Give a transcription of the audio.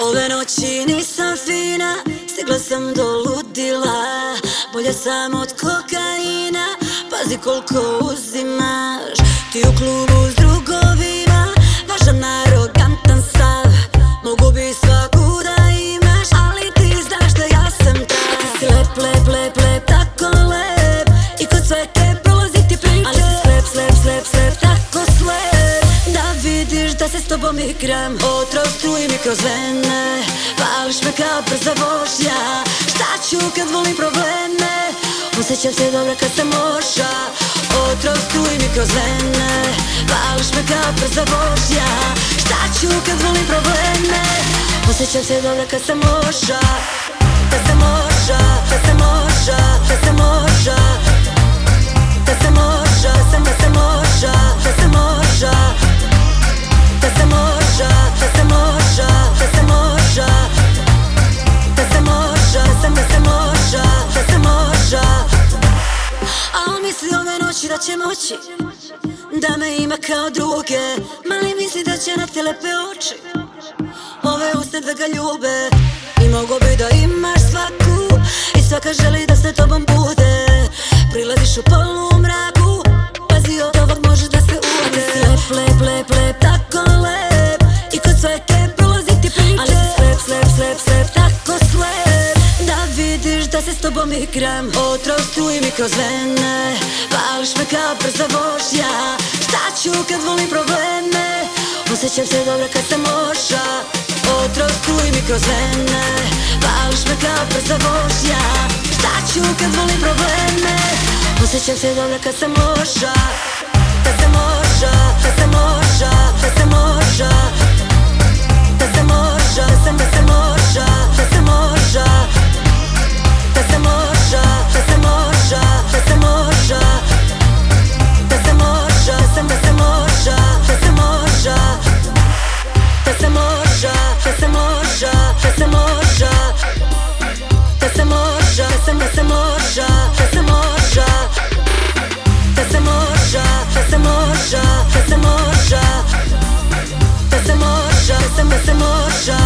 Ove noći nisam fina Stigla sam do ludila. Bolja sam od kokaina Pazi koliko uzimaš. Ti u klubu s drugovima Važan arogantan sav. Mogu bi svaku da imaš Ali ti znaš da ja sam ta. Ti si lep, lep, lep, lep, tako lep. I kod sve te prolazi ti priče. Ali si slep, slep, slep, slep, da se s tobom igram? Otrov struji mi kroz vene. Pališ me kao brza vožnja. Šta ću kad volim probleme? Osjećam se dobro kad sam loša. Otrov struji mi kroz vene. Pališ me kao brza vožnja. Šta ću kad volim probleme? Osjećam se dobro kad sam loša. Kad sam loša, kad sam loša, kad sam loša Al misli ove noći da će moći Da me ima kao druge. Mali misli da će na te lepe oči Ove usne da ga ljube. I mogo bi da imaš svaku I svaka želi da se tobom bude. Prilaziš u polumraku Pazi od ovog može da tobom igram Otrov struji mi kroz vene. Pališ me kao brza vožnja Šta ću kad volim probleme? Osjećam se dobro kad sam loša. Otrov struji mi kroz vene. Pališ me kao brza vožnja Šta ću kad volim probleme? Osjećam se dobro kad sam loša. Kad sam loša, se, me se moja,